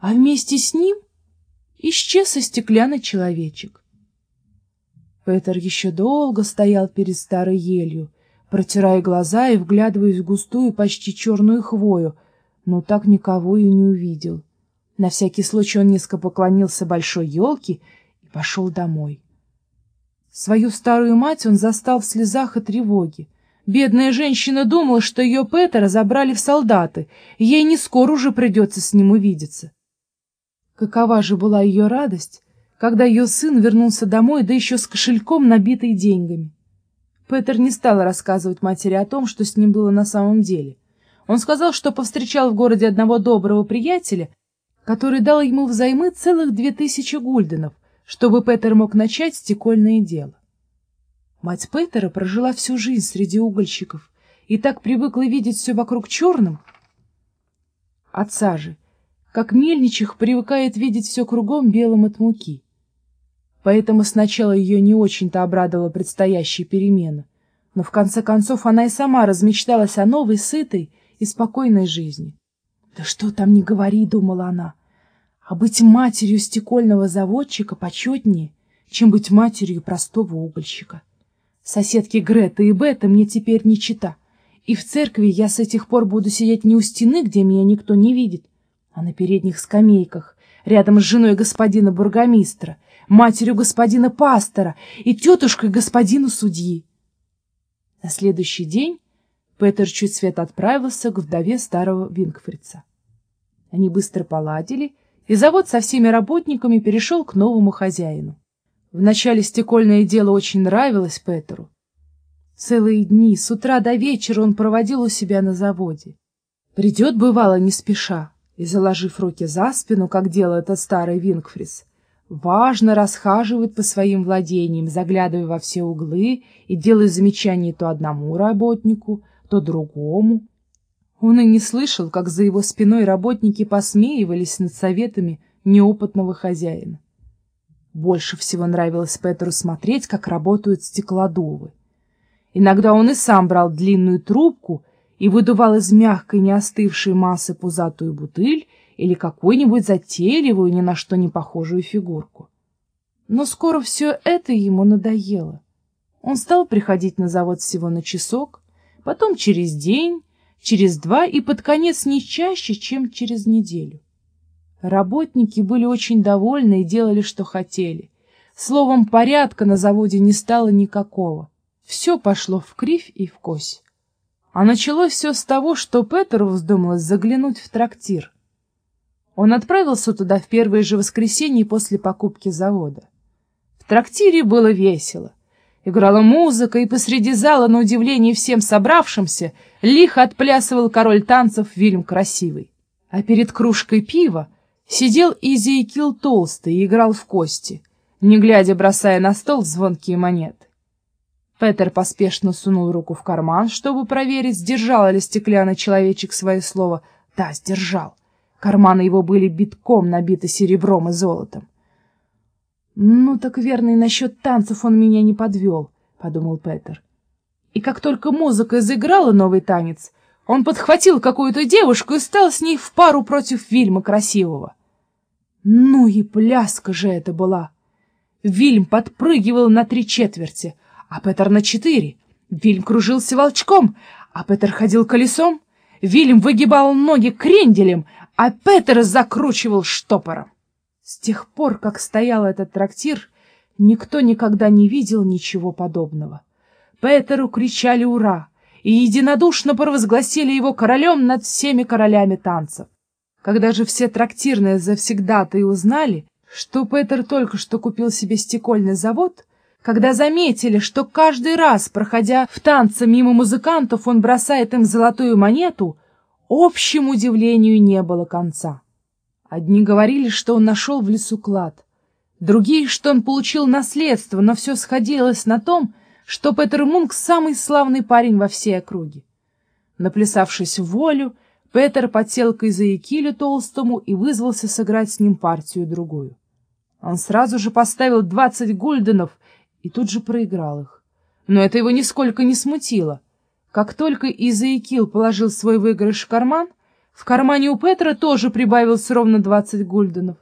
а вместе с ним исчез и стеклянный человечек. Петер еще долго стоял перед старой елью, протирая глаза и вглядываясь в густую, почти черную хвою, но так никого и не увидел. На всякий случай он низко поклонился большой елке и пошел домой. Свою старую мать он застал в слезах и тревоге. Бедная женщина думала, что ее Петера забрали в солдаты, и ей не скоро уже придется с ним увидеться. Какова же была ее радость, когда ее сын вернулся домой, да еще с кошельком, набитый деньгами. Петер не стал рассказывать матери о том, что с ним было на самом деле. Он сказал, что повстречал в городе одного доброго приятеля, который дал ему взаймы целых две тысячи гульденов, чтобы Петер мог начать стекольное дело. Мать Петера прожила всю жизнь среди угольщиков и так привыкла видеть все вокруг черным. Отца же, как мельничих, привыкает видеть все кругом белым от муки. Поэтому сначала ее не очень-то обрадовала предстоящая перемена, но в конце концов она и сама размечталась о новой, сытой и спокойной жизни. «Да что там не говори», — думала она, а быть матерью стекольного заводчика почетнее, чем быть матерью простого угольщика. Соседки Грета и Бета мне теперь не чита, и в церкви я с этих пор буду сидеть не у стены, где меня никто не видит, а на передних скамейках, рядом с женой господина бургомистра, матерью господина пастора и тетушкой господину судьи. На следующий день Петер чуть свет отправился к вдове старого Вингфрица. Они быстро поладили, и завод со всеми работниками перешел к новому хозяину. Вначале стекольное дело очень нравилось Петеру. Целые дни, с утра до вечера он проводил у себя на заводе. Придет, бывало, не спеша, и, заложив руки за спину, как делал этот старый Вингфрис, важно расхаживает по своим владениям, заглядывая во все углы и делая замечания то одному работнику, то другому, он и не слышал, как за его спиной работники посмеивались над советами неопытного хозяина. Больше всего нравилось Петру смотреть, как работают стеклодувы. Иногда он и сам брал длинную трубку и выдувал из мягкой неостывшей массы пузатую бутыль или какую-нибудь затейливую, ни на что не похожую фигурку. Но скоро все это ему надоело. Он стал приходить на завод всего на часок, потом через день, через два и под конец не чаще, чем через неделю. Работники были очень довольны и делали, что хотели. Словом, порядка на заводе не стало никакого. Все пошло в кривь и в кось. А началось все с того, что Петеру вздумалось заглянуть в трактир. Он отправился туда в первое же воскресенье после покупки завода. В трактире было весело. Играла музыка, и посреди зала, на удивление всем собравшимся, лихо отплясывал король танцев Вильм Красивый. А перед кружкой пива сидел Изиекил Толстый и играл в кости, не глядя бросая на стол звонкие монеты. Петер поспешно сунул руку в карман, чтобы проверить, сдержал ли стеклянный человечек свое слово. Да, сдержал. Карманы его были битком набиты серебром и золотом. «Ну, так верно, и насчет танцев он меня не подвел», — подумал Петер. И как только музыка заиграла новый танец, он подхватил какую-то девушку и стал с ней в пару против Вильма Красивого. Ну и пляска же это была! Вильм подпрыгивал на три четверти, а Петер на четыре. Вильм кружился волчком, а Петер ходил колесом. Вильм выгибал ноги кренделем, а Петер закручивал штопором. С тех пор, как стоял этот трактир, никто никогда не видел ничего подобного. Петеру кричали «Ура!» и единодушно провозгласили его королем над всеми королями танцев. Когда же все трактирные завсегда-то и узнали, что Петер только что купил себе стекольный завод, когда заметили, что каждый раз, проходя в танце мимо музыкантов, он бросает им золотую монету, общему удивлению не было конца. Одни говорили, что он нашел в лесу клад, другие, что он получил наследство, но все сходилось на том, что Петер Мунк — самый славный парень во всей округе. Наплясавшись в волю, Петер подсел к Изаикилю Толстому и вызвался сыграть с ним партию-другую. Он сразу же поставил двадцать гульденов и тут же проиграл их. Но это его нисколько не смутило. Как только Изаикил положил свой выигрыш в карман, В кармане у Петра тоже прибавилось ровно двадцать гульденов.